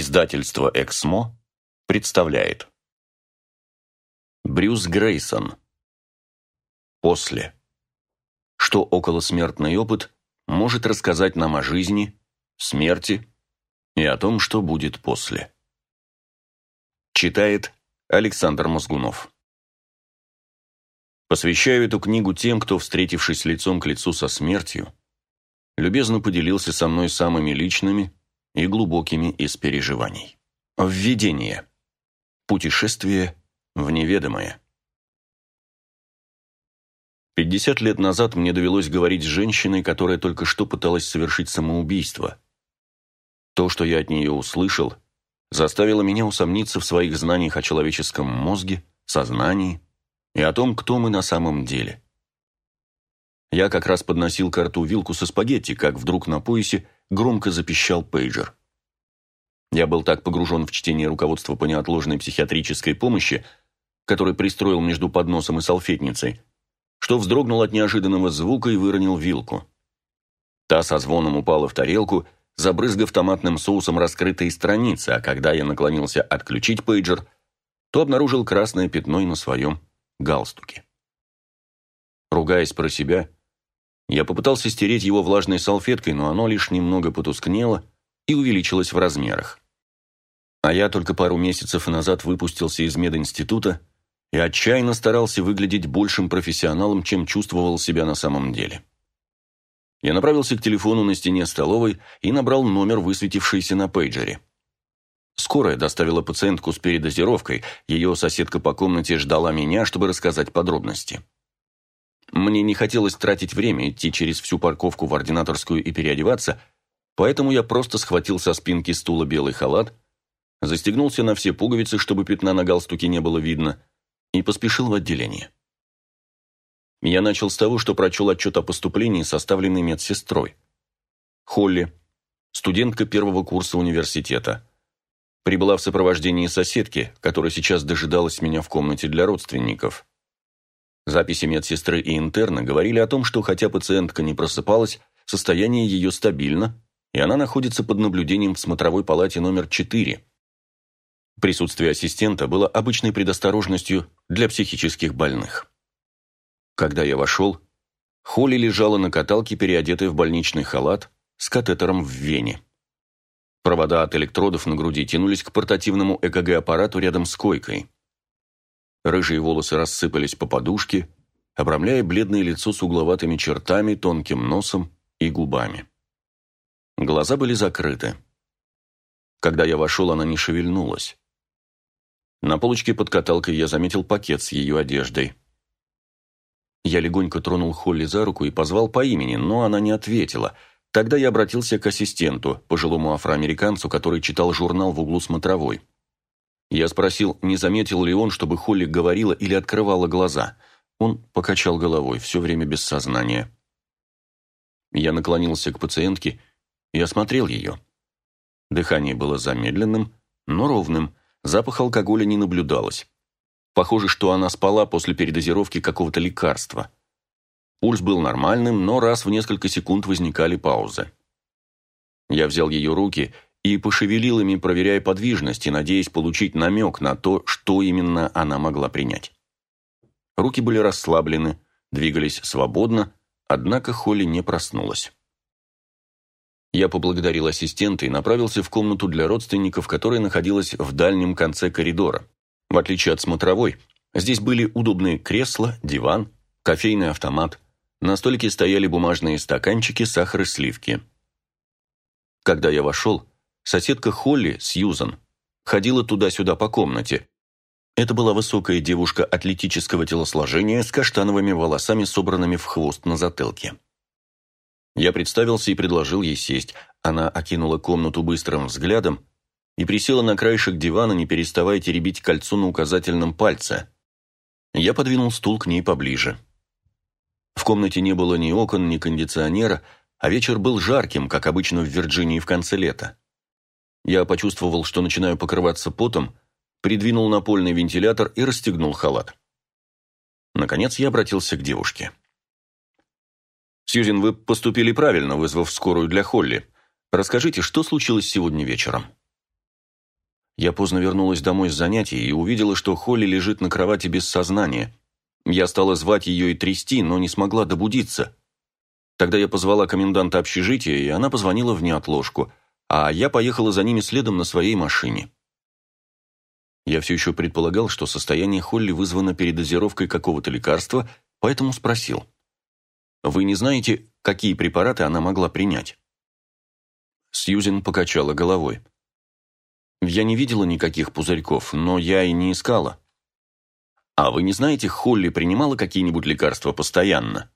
Издательство «Эксмо» представляет Брюс Грейсон После. Что околосмертный опыт может рассказать нам о жизни, смерти и о том, что будет после. Читает Александр Мозгунов. Посвящаю эту книгу тем, кто, встретившись лицом к лицу со смертью, любезно поделился со мной самыми личными и глубокими из переживаний. Введение. Путешествие в неведомое. Пятьдесят лет назад мне довелось говорить с женщиной, которая только что пыталась совершить самоубийство. То, что я от нее услышал, заставило меня усомниться в своих знаниях о человеческом мозге, сознании и о том, кто мы на самом деле. Я как раз подносил к рту вилку со спагетти, как вдруг на поясе громко запищал пейджер. Я был так погружен в чтение руководства по неотложной психиатрической помощи, который пристроил между подносом и салфетницей, что вздрогнул от неожиданного звука и выронил вилку. Та со звоном упала в тарелку, забрызгав томатным соусом раскрытые страницы, а когда я наклонился отключить пейджер, то обнаружил красное пятно на своем галстуке. Ругаясь про себя, я попытался стереть его влажной салфеткой, но оно лишь немного потускнело и увеличилось в размерах. А я только пару месяцев назад выпустился из мединститута и отчаянно старался выглядеть большим профессионалом, чем чувствовал себя на самом деле. Я направился к телефону на стене столовой и набрал номер, высветившийся на пейджере. Скорая доставила пациентку с передозировкой, ее соседка по комнате ждала меня, чтобы рассказать подробности. Мне не хотелось тратить время, идти через всю парковку в ординаторскую и переодеваться, поэтому я просто схватил со спинки стула белый халат, застегнулся на все пуговицы, чтобы пятна на галстуке не было видно, и поспешил в отделение. Я начал с того, что прочел отчет о поступлении, составленный медсестрой. Холли, студентка первого курса университета, прибыла в сопровождении соседки, которая сейчас дожидалась меня в комнате для родственников. Записи медсестры и интерна говорили о том, что хотя пациентка не просыпалась, состояние ее стабильно, и она находится под наблюдением в смотровой палате номер 4. Присутствие ассистента было обычной предосторожностью для психических больных. Когда я вошел, Холли лежала на каталке, переодетая в больничный халат, с катетером в вене. Провода от электродов на груди тянулись к портативному ЭКГ-аппарату рядом с койкой. Рыжие волосы рассыпались по подушке, обрамляя бледное лицо с угловатыми чертами, тонким носом и губами. Глаза были закрыты. Когда я вошел, она не шевельнулась. На полочке под каталкой я заметил пакет с ее одеждой. Я легонько тронул Холли за руку и позвал по имени, но она не ответила. Тогда я обратился к ассистенту, пожилому афроамериканцу, который читал журнал в углу смотровой. Я спросил, не заметил ли он, чтобы Холли говорила или открывала глаза. Он покачал головой, все время без сознания. Я наклонился к пациентке и осмотрел ее. Дыхание было замедленным, но ровным, запах алкоголя не наблюдалось. Похоже, что она спала после передозировки какого-то лекарства. Пульс был нормальным, но раз в несколько секунд возникали паузы. Я взял ее руки и пошевелил ими, проверяя подвижность и надеясь получить намек на то, что именно она могла принять. Руки были расслаблены, двигались свободно, однако Холли не проснулась. Я поблагодарил ассистента и направился в комнату для родственников, которая находилась в дальнем конце коридора. В отличие от смотровой, здесь были удобные кресла, диван, кофейный автомат. На столике стояли бумажные стаканчики, сахар и сливки. Когда я вошел, Соседка Холли, Сьюзан, ходила туда-сюда по комнате. Это была высокая девушка атлетического телосложения с каштановыми волосами, собранными в хвост на затылке. Я представился и предложил ей сесть. Она окинула комнату быстрым взглядом и присела на краешек дивана, не переставая теребить кольцо на указательном пальце. Я подвинул стул к ней поближе. В комнате не было ни окон, ни кондиционера, а вечер был жарким, как обычно в Вирджинии в конце лета. Я почувствовал, что начинаю покрываться потом, придвинул напольный вентилятор и расстегнул халат. Наконец я обратился к девушке. «Сьюзен, вы поступили правильно, вызвав скорую для Холли. Расскажите, что случилось сегодня вечером?» Я поздно вернулась домой с занятий и увидела, что Холли лежит на кровати без сознания. Я стала звать ее и трясти, но не смогла добудиться. Тогда я позвала коменданта общежития, и она позвонила в неотложку, а я поехала за ними следом на своей машине. Я все еще предполагал, что состояние Холли вызвано передозировкой какого-то лекарства, поэтому спросил. «Вы не знаете, какие препараты она могла принять?» Сьюзен покачала головой. Я не видела никаких пузырьков, но я и не искала. А вы не знаете, Холли принимала какие-нибудь лекарства постоянно?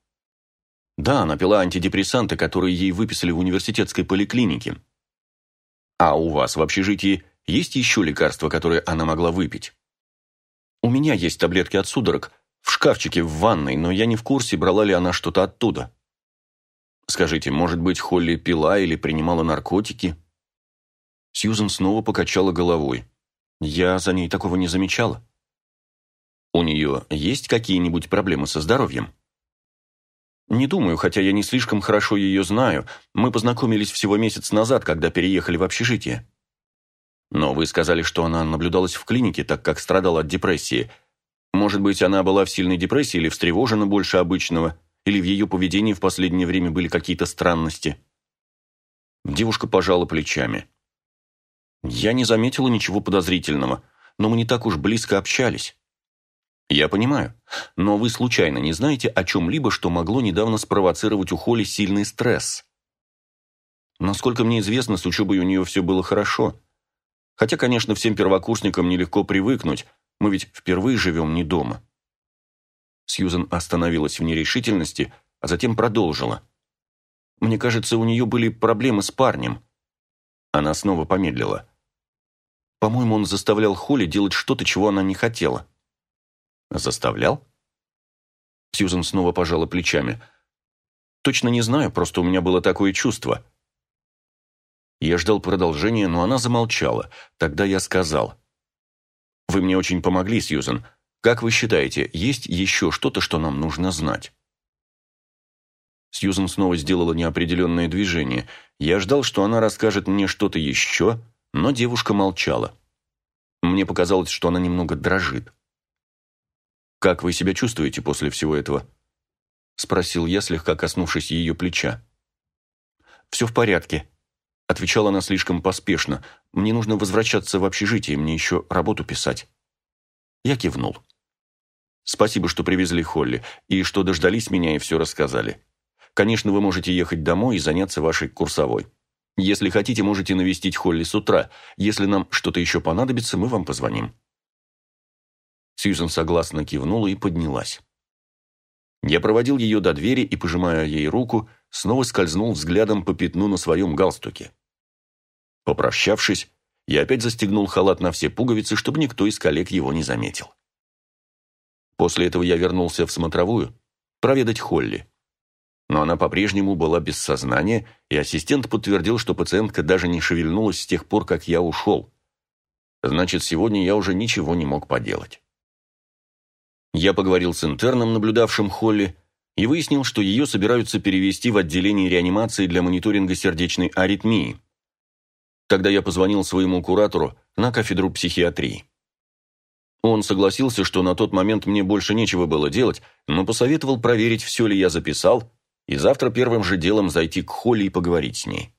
Да, она пила антидепрессанты, которые ей выписали в университетской поликлинике. А у вас в общежитии есть еще лекарства, которые она могла выпить? У меня есть таблетки от судорог, в шкафчике в ванной, но я не в курсе, брала ли она что-то оттуда. Скажите, может быть, Холли пила или принимала наркотики? Сьюзен снова покачала головой. Я за ней такого не замечала. У нее есть какие-нибудь проблемы со здоровьем? Не думаю, хотя я не слишком хорошо ее знаю. Мы познакомились всего месяц назад, когда переехали в общежитие. Но вы сказали, что она наблюдалась в клинике, так как страдала от депрессии. Может быть, она была в сильной депрессии или встревожена больше обычного, или в ее поведении в последнее время были какие-то странности. Девушка пожала плечами. Я не заметила ничего подозрительного, но мы не так уж близко общались. Я понимаю, но вы случайно не знаете о чем-либо, что могло недавно спровоцировать у Холли сильный стресс? Насколько мне известно, с учебой у нее все было хорошо. Хотя, конечно, всем первокурсникам нелегко привыкнуть, мы ведь впервые живем не дома. Сьюзен остановилась в нерешительности, а затем продолжила. Мне кажется, у нее были проблемы с парнем. Она снова помедлила. По-моему, он заставлял Холли делать что-то, чего она не хотела. Заставлял? Сьюзен снова пожала плечами. Точно не знаю, просто у меня было такое чувство. Я ждал продолжения, но она замолчала. Тогда я сказал. «Вы мне очень помогли, Сьюзен. Как вы считаете, есть еще что-то, что нам нужно знать?» Сьюзен снова сделала неопределенное движение. Я ждал, что она расскажет мне что-то еще, но девушка молчала. Мне показалось, что она немного дрожит. «Как вы себя чувствуете после всего этого?» Спросил я, слегка коснувшись ее плеча. «Все в порядке», — отвечала она слишком поспешно. «Мне нужно возвращаться в общежитие, мне еще работу писать». Я кивнул. «Спасибо, что привезли Холли, и что дождались меня и все рассказали. Конечно, вы можете ехать домой и заняться вашей курсовой. Если хотите, можете навестить Холли с утра. Если нам что-то еще понадобится, мы вам позвоним». Сьюзен согласно кивнула и поднялась. Я проводил ее до двери и, пожимая ей руку, снова скользнул взглядом по пятну на своем галстуке. Попрощавшись, я опять застегнул халат на все пуговицы, чтобы никто из коллег его не заметил. После этого я вернулся в смотровую проведать Холли но она по-прежнему была без сознания, и ассистент подтвердил, что пациентка даже не шевельнулась с тех пор, как я ушел. Значит, сегодня я уже ничего не мог поделать. Я поговорил с интерном, наблюдавшим Холли, и выяснил, что ее собираются перевести в отделение реанимации для мониторинга сердечной аритмии. Тогда я позвонил своему куратору на кафедру психиатрии. Он согласился, что на тот момент мне больше нечего было делать, но посоветовал проверить, все ли я записал, и завтра первым же делом зайти к Холли и поговорить с ней.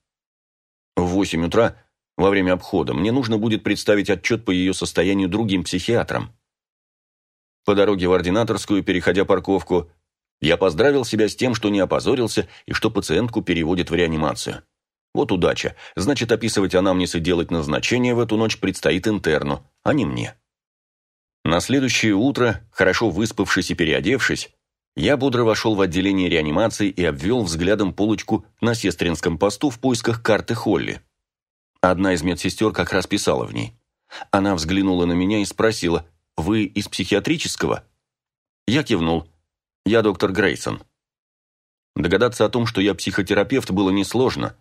В восемь утра, во время обхода, мне нужно будет представить отчет по ее состоянию другим психиатрам. По дороге в ординаторскую, переходя парковку, я поздравил себя с тем, что не опозорился и что пациентку переводят в реанимацию. Вот удача. Значит, описывать анамнез и делать назначение в эту ночь предстоит интерну, а не мне. На следующее утро, хорошо выспавшись и переодевшись, я бодро вошел в отделение реанимации и обвел взглядом полочку на сестринском посту в поисках карты Холли. Одна из медсестер как раз писала в ней. Она взглянула на меня и спросила, «Вы из психиатрического?» Я кивнул. «Я доктор Грейсон». Догадаться о том, что я психотерапевт, было несложно.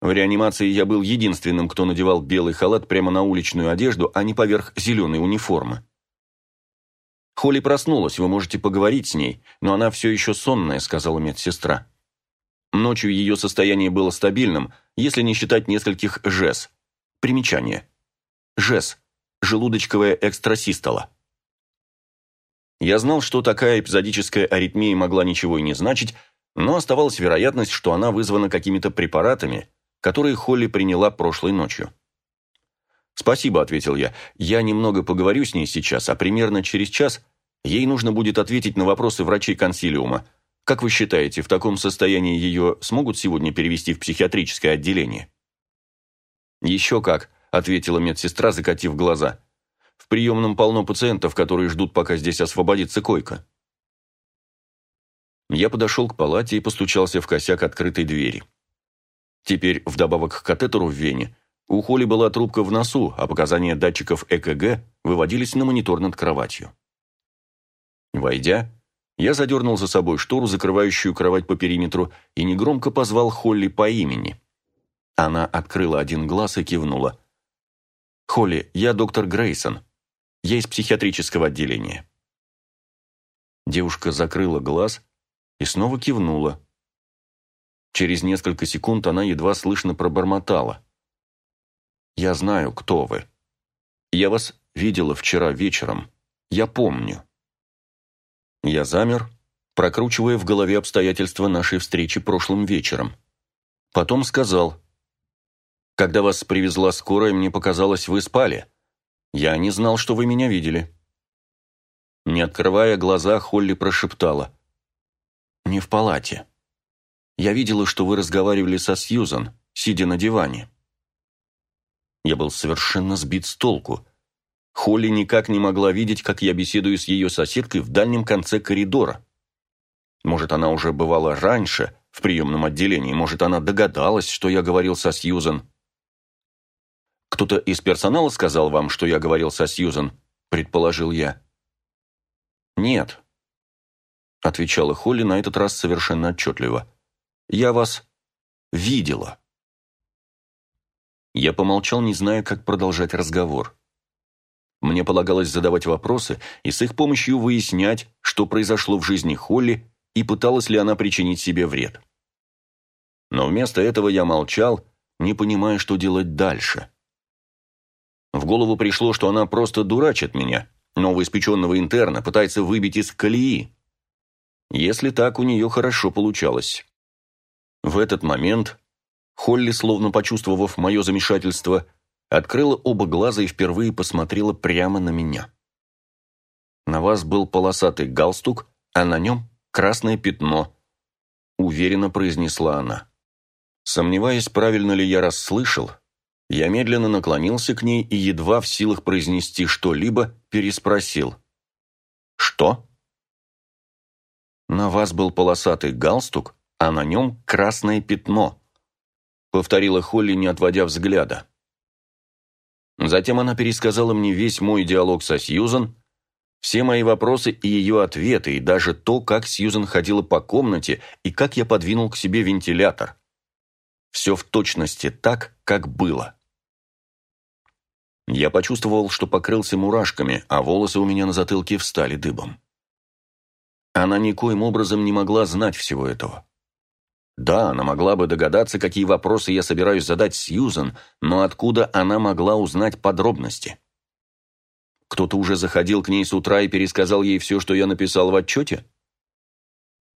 В реанимации я был единственным, кто надевал белый халат прямо на уличную одежду, а не поверх зеленой униформы. «Холли проснулась, вы можете поговорить с ней, но она все еще сонная», — сказала медсестра. Ночью ее состояние было стабильным, если не считать нескольких жез. Примечание. ЖЭС, желудочковая экстрасистола. Я знал, что такая эпизодическая аритмия могла ничего и не значить, но оставалась вероятность, что она вызвана какими-то препаратами, которые Холли приняла прошлой ночью. «Спасибо», — ответил я. «Я немного поговорю с ней сейчас, а примерно через час ей нужно будет ответить на вопросы врачей консилиума. Как вы считаете, в таком состоянии ее смогут сегодня перевести в психиатрическое отделение?» «Еще как», — ответила медсестра, закатив глаза. «В приемном полно пациентов, которые ждут, пока здесь освободится койка». Я подошел к палате и постучался в косяк открытой двери. Теперь, вдобавок к катетеру в вене, у Холли была трубка в носу, а показания датчиков ЭКГ выводились на монитор над кроватью. Войдя, я задернул за собой штору, закрывающую кровать по периметру, и негромко позвал Холли по имени. Она открыла один глаз и кивнула. «Холли, я доктор Грейсон. Я из психиатрического отделения». Девушка закрыла глаз и снова кивнула. Через несколько секунд она едва слышно пробормотала. Я знаю, кто вы. Я вас видела вчера вечером. Я помню. Я замер, прокручивая в голове обстоятельства нашей встречи прошлым вечером. Потом сказал. Когда вас привезла скорая, мне показалось, вы спали. Я не знал, что вы меня видели. Не открывая глаза, Холли прошептала. «Не в палате. Я видела, что вы разговаривали со Сьюзан, сидя на диване». Я был совершенно сбит с толку. Холли никак не могла видеть, как я беседую с ее соседкой в дальнем конце коридора. Может, она уже бывала раньше в приемном отделении, может, она догадалась, что я говорил со Сьюзен. «Кто-то из персонала сказал вам, что я говорил со Сьюзен?» – предположил я. «Нет», – отвечала Холли на этот раз совершенно отчетливо. «Я вас видела». Я помолчал, не зная, как продолжать разговор. Мне полагалось задавать вопросы и с их помощью выяснять, что произошло в жизни Холли и пыталась ли она причинить себе вред. Но вместо этого я молчал, не понимая, что делать дальше. В голову пришло, что она просто дурачит меня, новоиспеченного интерна, пытается выбить из колеи. Если так, у нее хорошо получалось. В этот момент Холли, словно почувствовав мое замешательство, открыла оба глаза и впервые посмотрела прямо на меня. На вас был полосатый галстук, а на нем красное пятно, уверенно произнесла она. Сомневаясь, правильно ли я расслышал, я медленно наклонился к ней и, едва в силах произнести что-либо, переспросил. «Что?» «На вас был полосатый галстук, а на нем красное пятно», повторила Холли, не отводя взгляда. Затем она пересказала мне весь мой диалог со Сьюзан, все мои вопросы и ее ответы, и даже то, как Сьюзан ходила по комнате и как я подвинул к себе вентилятор. Все в точности так, как было. Я почувствовал, что покрылся мурашками, а волосы у меня на затылке встали дыбом. Она никоим образом не могла знать всего этого. Да, она могла бы догадаться, какие вопросы я собираюсь задать Сьюзан, но откуда она могла узнать подробности? Кто-то уже заходил к ней с утра и пересказал ей все, что я написал в отчете?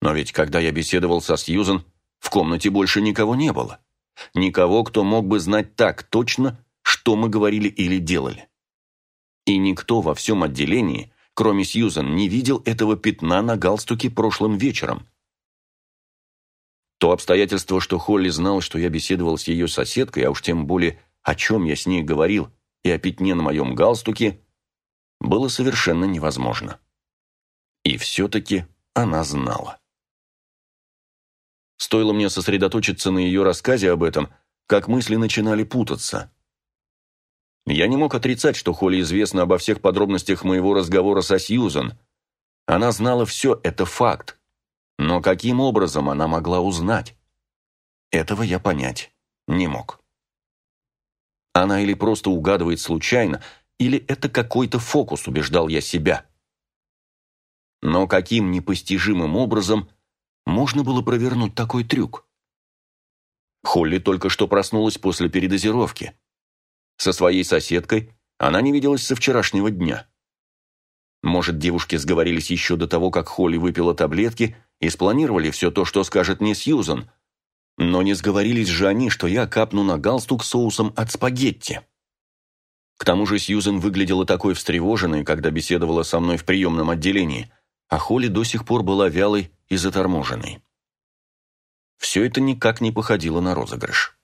Но ведь, когда я беседовал со Сьюзан, в комнате больше никого не было. Никого, кто мог бы знать так точно, что мы говорили или делали. И никто во всем отделении, кроме Сьюзан, не видел этого пятна на галстуке прошлым вечером. То обстоятельство, что Холли знал, что я беседовал с ее соседкой, а уж тем более, о чем я с ней говорил, и о пятне на моем галстуке, было совершенно невозможно. И все-таки она знала. Стоило мне сосредоточиться на ее рассказе об этом, как мысли начинали путаться. Я не мог отрицать, что Холли известно обо всех подробностях моего разговора со Сьюзан. Она знала все, это факт. Но каким образом она могла узнать? Этого я понять не мог. Она или просто угадывает случайно, или это какой-то фокус, убеждал я себя. Но каким непостижимым образом можно было провернуть такой трюк? Холли только что проснулась после передозировки. Со своей соседкой она не виделась со вчерашнего дня. Может, девушки сговорились еще до того, как Холли выпила таблетки и спланировали все то, что скажет мне Сьюзан. Но не сговорились же они, что я капну на галстук соусом от спагетти. К тому же Сьюзен выглядела такой встревоженной, когда беседовала со мной в приемном отделении, а Холли до сих пор была вялой и заторможенной. Все это никак не походило на розыгрыш.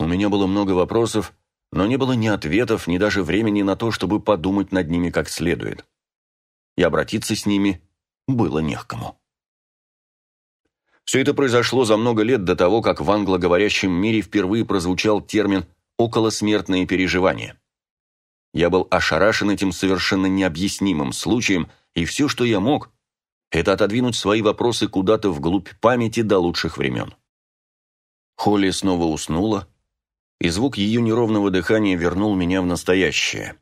У меня было много вопросов, но не было ни ответов, ни даже времени на то, чтобы подумать над ними как следует. И обратиться с ними было не к кому. Все это произошло за много лет до того, как в англоговорящем мире впервые прозвучал термин «околосмертные переживания». Я был ошарашен этим совершенно необъяснимым случаем, и все, что я мог, это отодвинуть свои вопросы куда-то вглубь памяти до лучших времен. Холли снова уснула, и звук ее неровного дыхания вернул меня в настоящее.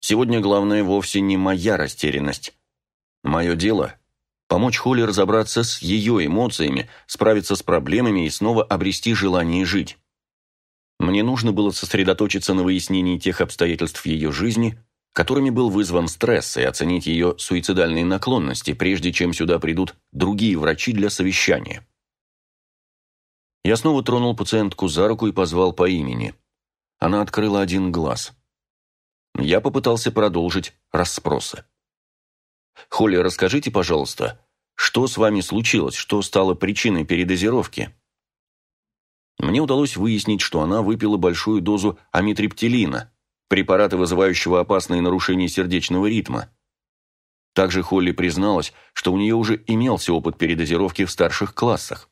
Сегодня главное вовсе не моя растерянность. Мое дело – помочь Холли разобраться с ее эмоциями, справиться с проблемами и снова обрести желание жить. Мне нужно было сосредоточиться на выяснении тех обстоятельств ее жизни, которыми был вызван стресс, и оценить ее суицидальные наклонности, прежде чем сюда придут другие врачи для совещания. Я снова тронул пациентку за руку и позвал по имени. Она открыла один глаз. Я попытался продолжить расспросы. «Холли, расскажите, пожалуйста, что с вами случилось, что стало причиной передозировки?» Мне удалось выяснить, что она выпила большую дозу амитриптилина, препарата, вызывающего опасные нарушения сердечного ритма. Также Холли призналась, что у нее уже имелся опыт передозировки в старших классах.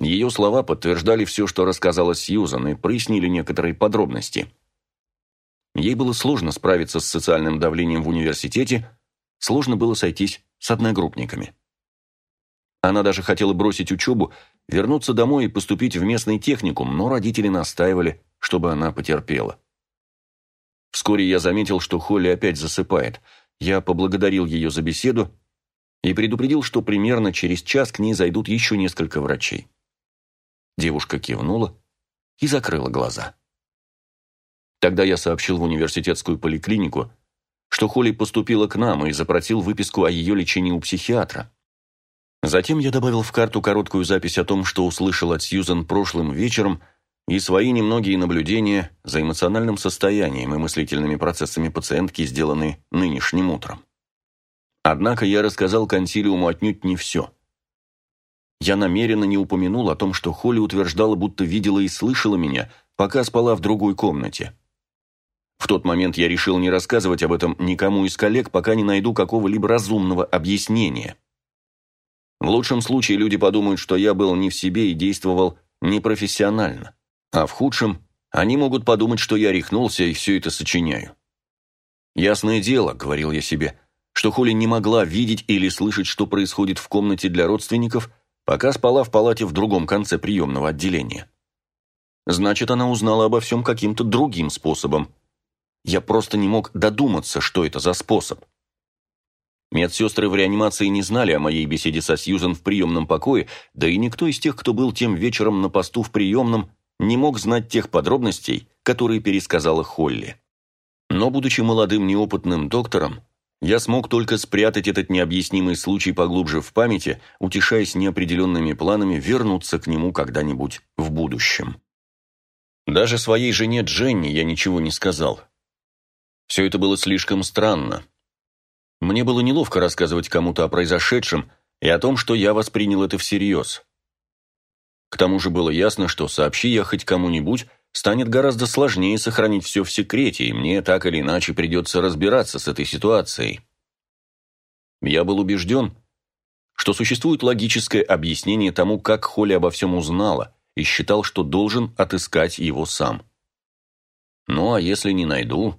Ее слова подтверждали все, что рассказала Сьюзан, и прояснили некоторые подробности. Ей было сложно справиться с социальным давлением в университете, сложно было сойтись с одногруппниками. Она даже хотела бросить учебу, вернуться домой и поступить в местный техникум, но родители настаивали, чтобы она потерпела. Вскоре я заметил, что Холли опять засыпает. Я поблагодарил ее за беседу и предупредил, что примерно через час к ней зайдут еще несколько врачей. Девушка кивнула и закрыла глаза. Тогда я сообщил в университетскую поликлинику, что Холли поступила к нам и запросил выписку о ее лечении у психиатра. Затем я добавил в карту короткую запись о том, что услышал от Сьюзен прошлым вечером, и свои немногие наблюдения за эмоциональным состоянием и мыслительными процессами пациентки, сделанные нынешним утром. Однако я рассказал консилиуму отнюдь не все – я намеренно не упомянул о том, что Холли утверждала, будто видела и слышала меня, пока спала в другой комнате. В тот момент я решил не рассказывать об этом никому из коллег, пока не найду какого-либо разумного объяснения. В лучшем случае люди подумают, что я был не в себе и действовал непрофессионально. А в худшем они могут подумать, что я рехнулся и все это сочиняю. «Ясное дело», — говорил я себе, — что Холли не могла видеть или слышать, что происходит в комнате для родственников, пока спала в палате в другом конце приемного отделения. Значит, она узнала обо всем каким-то другим способом. Я просто не мог додуматься, что это за способ. Медсестры в реанимации не знали о моей беседе со Сьюзен в приемном покое, да и никто из тех, кто был тем вечером на посту в приемном, не мог знать тех подробностей, которые пересказала Холли. Но, будучи молодым неопытным доктором, я смог только спрятать этот необъяснимый случай поглубже в памяти, утешаясь неопределенными планами вернуться к нему когда-нибудь в будущем. Даже своей жене Дженни я ничего не сказал. Все это было слишком странно. Мне было неловко рассказывать кому-то о произошедшем и о том, что я воспринял это всерьез. К тому же было ясно, что сообщи я хоть кому-нибудь, станет гораздо сложнее сохранить все в секрете, и мне так или иначе придется разбираться с этой ситуацией. Я был убежден, что существует логическое объяснение тому, как Холли обо всем узнала, и считал, что должен отыскать его сам. Ну а если не найду?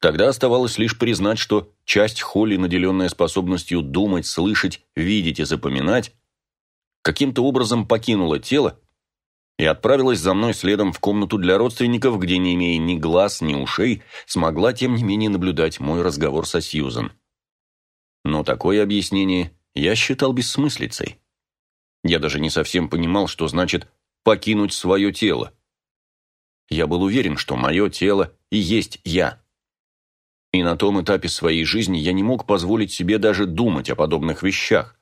Тогда оставалось лишь признать, что часть Холли, наделенная способностью думать, слышать, видеть и запоминать, каким-то образом покинула тело и отправилась за мной следом в комнату для родственников, где, не имея ни глаз, ни ушей, смогла, тем не менее, наблюдать мой разговор со Сьюзен. Но такое объяснение я считал бессмыслицей. Я даже не совсем понимал, что значит «покинуть свое тело». я был уверен, что мое тело и есть я. И на том этапе своей жизни я не мог позволить себе даже думать о подобных вещах.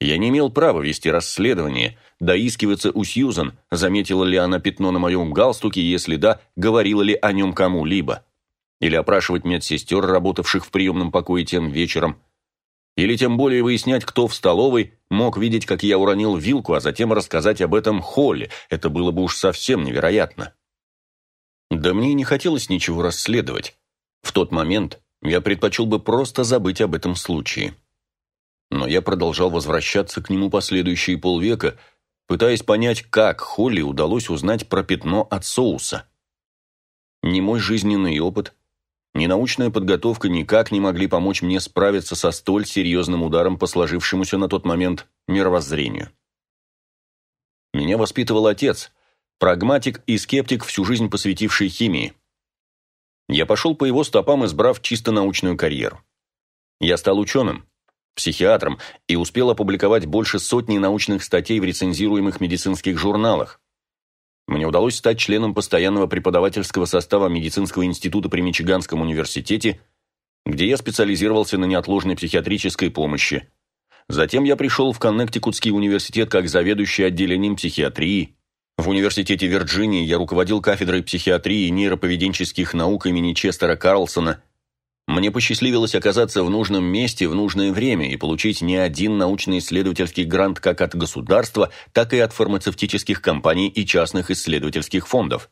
Я не имел права вести расследование, доискиваться у Сьюзан, заметила ли она пятно на моем галстуке, если да, говорила ли о нем кому-либо. Или опрашивать медсестер, работавших в приемном покое тем вечером. Или тем более выяснять, кто в столовой мог видеть, как я уронил вилку, а затем рассказать об этом Холли. Это было бы уж совсем невероятно. Да мне не хотелось ничего расследовать. В тот момент я предпочел бы просто забыть об этом случае но я продолжал возвращаться к нему последующие полвека, пытаясь понять, как Холли удалось узнать про пятно от соуса. Ни мой жизненный опыт, ни научная подготовка никак не могли помочь мне справиться со столь серьезным ударом по сложившемуся на тот момент мировоззрению. Меня воспитывал отец, прагматик и скептик, всю жизнь посвятивший химии. Я пошел по его стопам, избрав чисто научную карьеру. Я стал ученым, психиатром и успел опубликовать больше сотни научных статей в рецензируемых медицинских журналах. Мне удалось стать членом постоянного преподавательского состава медицинского института при Мичиганском университете, где я специализировался на неотложной психиатрической помощи. Затем я пришел в Коннектикутский университет как заведующий отделением психиатрии. В университете Вирджинии я руководил кафедрой психиатрии и нейроповеденческих наук имени Честера Карлсона – мне посчастливилось оказаться в нужном месте в нужное время и получить не один научно-исследовательский грант как от государства, так и от фармацевтических компаний и частных исследовательских фондов.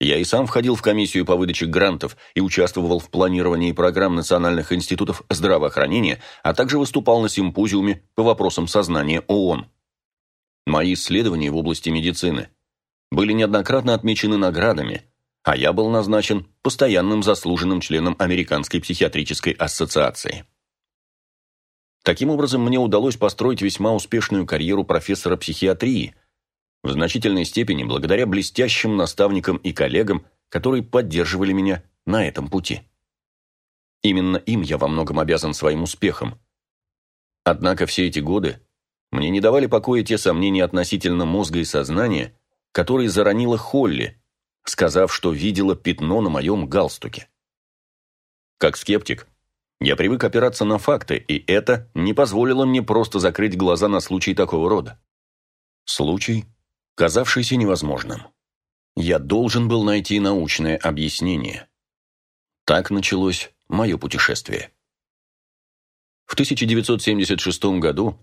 Я и сам входил в комиссию по выдаче грантов и участвовал в планировании программ национальных институтов здравоохранения, а также выступал на симпозиуме по вопросам сознания ООН. Мои исследования в области медицины были неоднократно отмечены наградами – а я был назначен постоянным заслуженным членом Американской психиатрической ассоциации. Таким образом, мне удалось построить весьма успешную карьеру профессора психиатрии, в значительной степени благодаря блестящим наставникам и коллегам, которые поддерживали меня на этом пути. Именно им я во многом обязан своим успехам. Однако все эти годы мне не давали покоя те сомнения относительно мозга и сознания, которые заронила Холли – сказав, что видела пятно на моем галстуке. Как скептик, я привык опираться на факты, и это не позволило мне просто закрыть глаза на случай такого рода. Случай, казавшийся невозможным. Я должен был найти научное объяснение. Так началось мое путешествие. В 1976 году,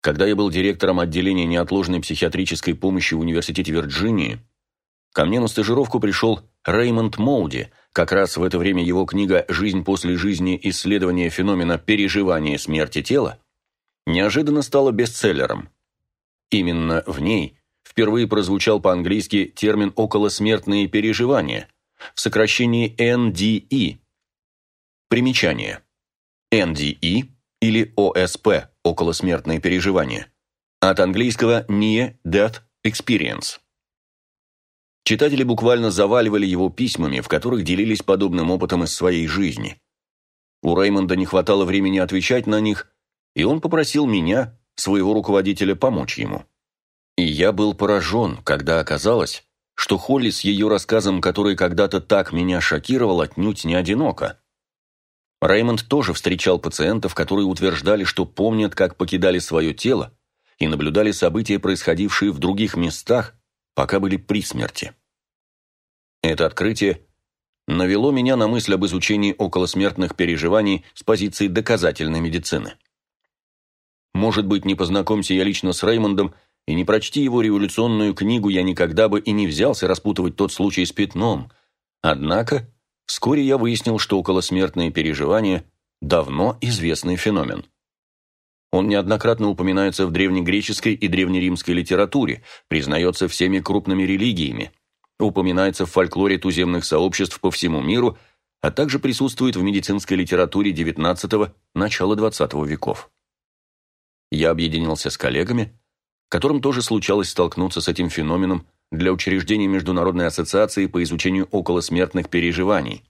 когда я был директором отделения неотложной психиатрической помощи в Университете Вирджинии, Ко мне на стажировку пришел Реймонд Моуди. Как раз в это время его книга «Жизнь после жизни. Исследование феномена переживания смерти тела» неожиданно стала бестселлером. Именно в ней впервые прозвучал по-английски термин «околосмертные переживания» в сокращении NDE. Примечание. NDE или ОСП – околосмертные переживания. От английского Near Death Experience. Читатели буквально заваливали его письмами, в которых делились подобным опытом из своей жизни. У Реймонда не хватало времени отвечать на них, и он попросил меня, своего руководителя, помочь ему. И я был поражен, когда оказалось, что Холли с ее рассказом, который когда-то так меня шокировал, отнюдь не одиноко. Реймонд тоже встречал пациентов, которые утверждали, что помнят, как покидали свое тело, и наблюдали события, происходившие в других местах, пока были при смерти. Это открытие навело меня на мысль об изучении околосмертных переживаний с позиции доказательной медицины. Может быть, не познакомься я лично с Реймондом и не прочти его революционную книгу, я никогда бы и не взялся распутывать тот случай с пятном. Однако, вскоре я выяснил, что околосмертные переживания – давно известный феномен. Он неоднократно упоминается в древнегреческой и древнеримской литературе, признается всеми крупными религиями, упоминается в фольклоре туземных сообществ по всему миру, а также присутствует в медицинской литературе XIX – начала XX веков. Я объединился с коллегами, которым тоже случалось столкнуться с этим феноменом для учреждения Международной ассоциации по изучению околосмертных переживаний,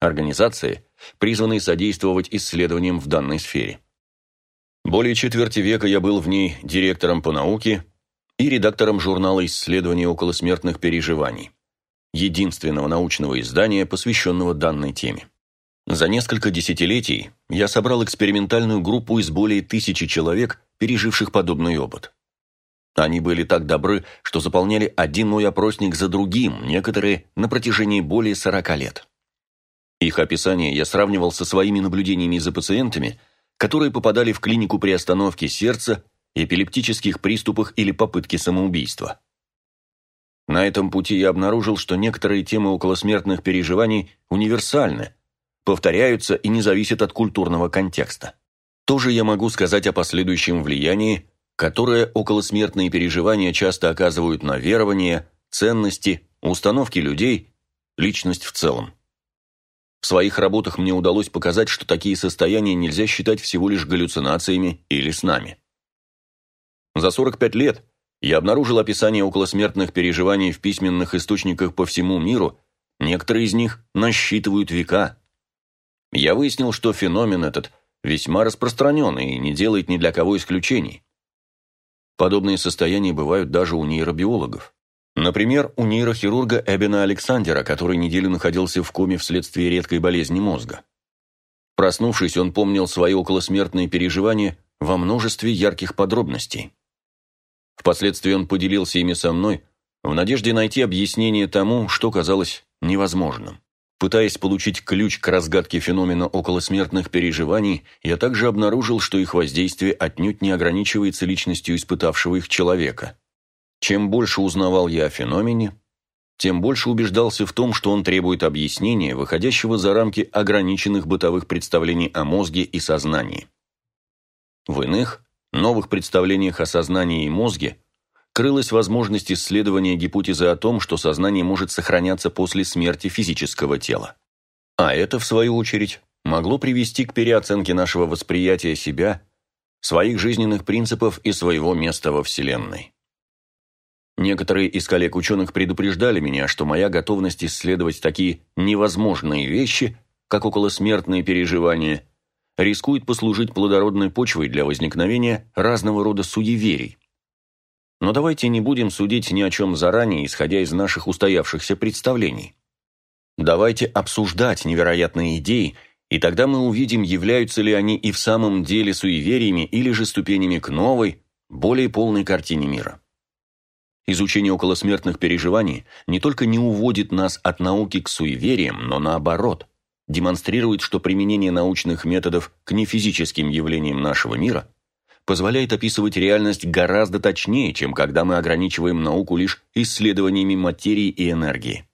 организации, призванной содействовать исследованиям в данной сфере. Более четверти века я был в ней директором по науке и редактором журнала исследований околосмертных переживаний. единственного научного издания, посвященного данной теме. За несколько десятилетий я собрал экспериментальную группу из более тысячи человек, переживших подобный опыт. Они были так добры, что заполняли один мой опросник за другим, некоторые на протяжении более 40 лет. Их описание я сравнивал со своими наблюдениями за пациентами, которые попадали в клинику при остановке сердца, эпилептических приступах или попытке самоубийства. На этом пути я обнаружил, что некоторые темы околосмертных переживаний универсальны, повторяются и не зависят от культурного контекста. Тоже я могу сказать о последующем влиянии, которое околосмертные переживания часто оказывают на верование, ценности, установки людей, личность в целом. В своих работах мне удалось показать, что такие состояния нельзя считать всего лишь галлюцинациями или снами. За 45 лет я обнаружил описание околосмертных переживаний в письменных источниках по всему миру, некоторые из них насчитывают века. Я выяснил, что феномен этот весьма распространенный и не делает ни для кого исключений. Подобные состояния бывают даже у нейробиологов. Например, у нейрохирурга Эбена Александера, который неделю находился в коме вследствие редкой болезни мозга. Проснувшись, он помнил свои околосмертные переживания во множестве ярких подробностей. Впоследствии он поделился ими со мной, в надежде найти объяснение тому, что казалось невозможным. Пытаясь получить ключ к разгадке феномена околосмертных переживаний, я также обнаружил, что их воздействие отнюдь не ограничивается личностью испытавшего их человека. Чем больше узнавал я о феномене, тем больше убеждался в том, что он требует объяснения, выходящего за рамки ограниченных бытовых представлений о мозге и сознании. В иных, новых представлениях о сознании и мозге крылась возможность исследования гипотезы о том, что сознание может сохраняться после смерти физического тела. А это, в свою очередь, могло привести к переоценке нашего восприятия себя, своих жизненных принципов и своего места во Вселенной. Некоторые из коллег-ученых предупреждали меня, что моя готовность исследовать такие невозможные вещи, как околосмертные переживания, рискует послужить плодородной почвой для возникновения разного рода суеверий. Но давайте не будем судить ни о чем заранее, исходя из наших устоявшихся представлений. Давайте обсуждать невероятные идеи, и тогда мы увидим, являются ли они и в самом деле суевериями или же ступенями к новой, более полной картине мира. Изучение околосмертных переживаний не только не уводит нас от науки к суевериям, но наоборот, демонстрирует, что применение научных методов к нефизическим явлениям нашего мира позволяет описывать реальность гораздо точнее, чем когда мы ограничиваем науку лишь исследованиями материи и энергии.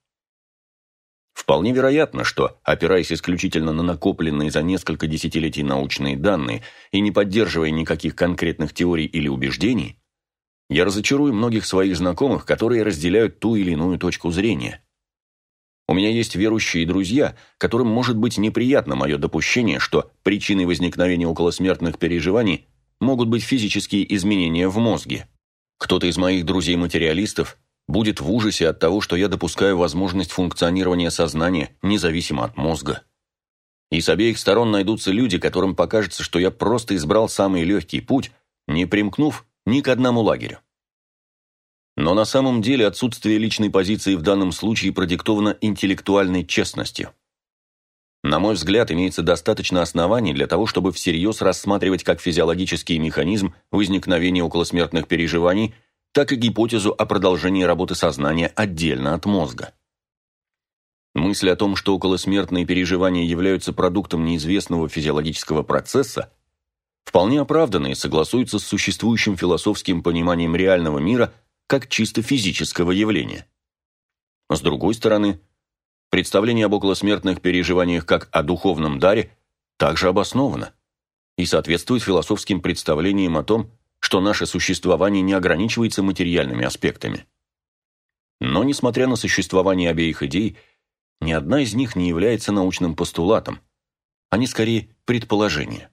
Вполне вероятно, что, опираясь исключительно на накопленные за несколько десятилетий научные данные и не поддерживая никаких конкретных теорий или убеждений, я разочарую многих своих знакомых, которые разделяют ту или иную точку зрения. У меня есть верующие друзья, которым может быть неприятно мое допущение, что причиной возникновения околосмертных переживаний могут быть физические изменения в мозге. Кто-то из моих друзей-материалистов будет в ужасе от того, что я допускаю возможность функционирования сознания независимо от мозга. И с обеих сторон найдутся люди, которым покажется, что я просто избрал самый легкий путь, не примкнув ни к одному лагерю. Но на самом деле отсутствие личной позиции в данном случае продиктовано интеллектуальной честностью. На мой взгляд, имеется достаточно оснований для того, чтобы всерьез рассматривать как физиологический механизм возникновения околосмертных переживаний, так и гипотезу о продолжении работы сознания отдельно от мозга. Мысль о том, что околосмертные переживания являются продуктом неизвестного физиологического процесса, вполне оправдана и согласуется с существующим философским пониманием реального мира как чисто физического явления. С другой стороны, Представление об околосмертных переживаниях как о духовном даре также обосновано и соответствует философским представлениям о том, что наше существование не ограничивается материальными аспектами. Но, несмотря на существование обеих идей, ни одна из них не является научным постулатом, они скорее предположения.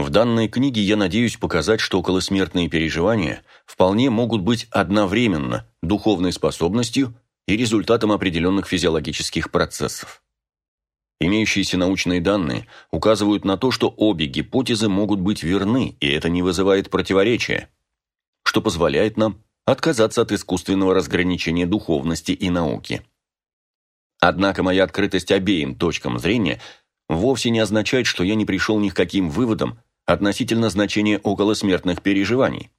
В данной книге я надеюсь показать, что околосмертные переживания вполне могут быть одновременно духовной способностью и результатом определенных физиологических процессов. Имеющиеся научные данные указывают на то, что обе гипотезы могут быть верны, и это не вызывает противоречия, что позволяет нам отказаться от искусственного разграничения духовности и науки. Однако моя открытость обеим точкам зрения вовсе не означает, что я не пришел ни к каким выводам относительно значения околосмертных переживаний.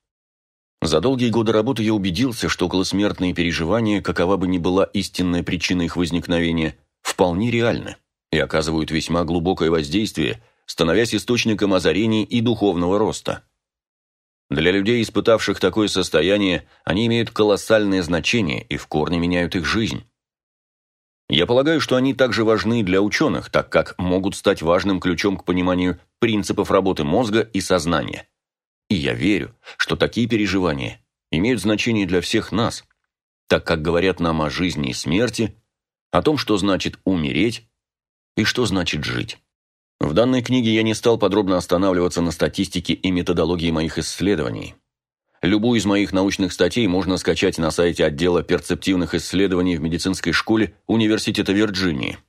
За долгие годы работы я убедился, что околосмертные переживания, какова бы ни была истинная причина их возникновения, вполне реальны и оказывают весьма глубокое воздействие, становясь источником озарений и духовного роста. Для людей, испытавших такое состояние, они имеют колоссальное значение и в корне меняют их жизнь. Я полагаю, что они также важны для ученых, так как могут стать важным ключом к пониманию принципов работы мозга и сознания. И я верю, что такие переживания имеют значение для всех нас, так как говорят нам о жизни и смерти, о том, что значит умереть и что значит жить. В данной книге я не стал подробно останавливаться на статистике и методологии моих исследований. Любую из моих научных статей можно скачать на сайте отдела перцептивных исследований в медицинской школе Университета Вирджинии.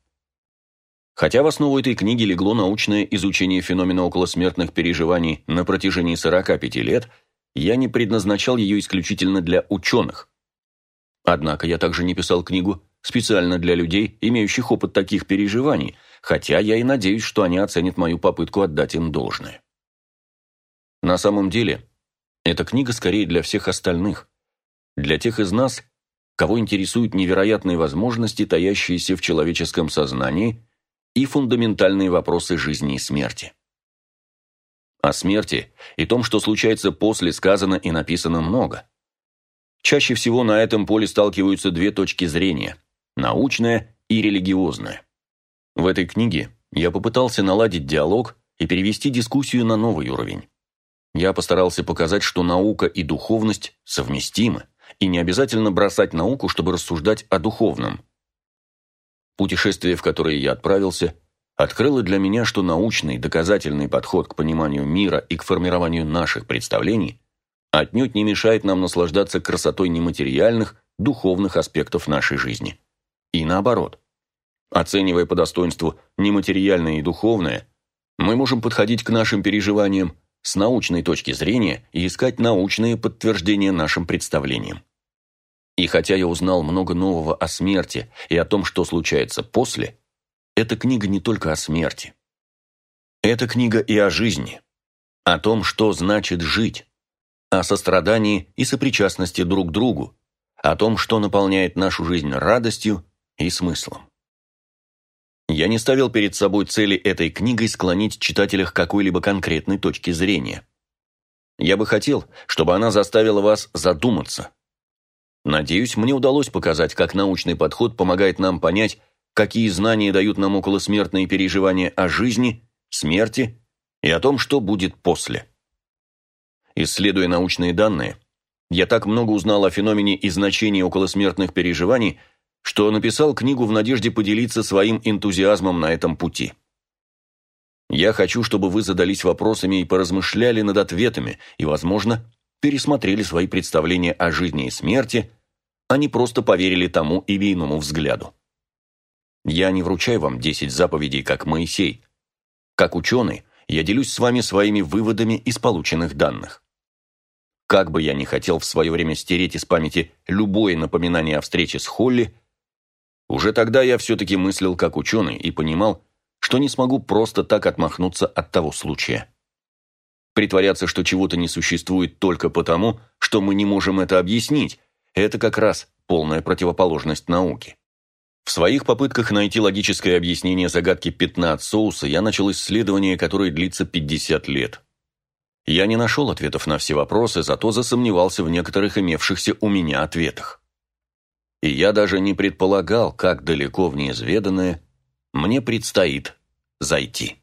Хотя в основу этой книги легло научное изучение феномена околосмертных переживаний на протяжении 45 лет, я не предназначал ее исключительно для ученых. Однако я также не писал книгу специально для людей, имеющих опыт таких переживаний, хотя я и надеюсь, что они оценят мою попытку отдать им должное. На самом деле, эта книга скорее для всех остальных, для тех из нас, кого интересуют невероятные возможности, таящиеся в человеческом сознании – и фундаментальные вопросы жизни и смерти. О смерти и том, что случается после, сказано и написано много. Чаще всего на этом поле сталкиваются две точки зрения – научная и религиозная. В этой книге я попытался наладить диалог и перевести дискуссию на новый уровень. Я постарался показать, что наука и духовность совместимы, и не обязательно бросать науку, чтобы рассуждать о духовном – Путешествие, в которое я отправился, открыло для меня, что научный, доказательный подход к пониманию мира и к формированию наших представлений отнюдь не мешает нам наслаждаться красотой нематериальных, духовных аспектов нашей жизни. И наоборот. Оценивая по достоинству нематериальное и духовное, мы можем подходить к нашим переживаниям с научной точки зрения и искать научные подтверждения нашим представлениям. И хотя я узнал много нового о смерти и о том, что случается после, эта книга не только о смерти. Это книга и о жизни, о том, что значит жить, о сострадании и сопричастности друг к другу, о том, что наполняет нашу жизнь радостью и смыслом. Я не ставил перед собой цели этой книгой склонить читателя к какой-либо конкретной точке зрения. Я бы хотел, чтобы она заставила вас задуматься, Надеюсь, мне удалось показать, как научный подход помогает нам понять, какие знания дают нам околосмертные переживания о жизни, смерти и о том, что будет после. Исследуя научные данные, я так много узнал о феномене и значении околосмертных переживаний, что написал книгу в надежде поделиться своим энтузиазмом на этом пути. Я хочу, чтобы вы задались вопросами и поразмышляли над ответами, и, возможно, пересмотрели свои представления о жизни и смерти, а не просто поверили тому или иному взгляду. Я не вручаю вам 10 заповедей, как Моисей. Как ученый, я делюсь с вами своими выводами из полученных данных. Как бы я ни хотел в свое время стереть из памяти любое напоминание о встрече с Холли, уже тогда я все-таки мыслил как ученый и понимал, что не смогу просто так отмахнуться от того случая. Притворяться, что чего-то не существует только потому, что мы не можем это объяснить, это как раз полная противоположность науке. В своих попытках найти логическое объяснение загадки пятна от соуса я начал исследование, которое длится 50 лет. Я не нашел ответов на все вопросы, зато засомневался в некоторых имевшихся у меня ответах. И я даже не предполагал, как далеко в неизведанное мне предстоит зайти.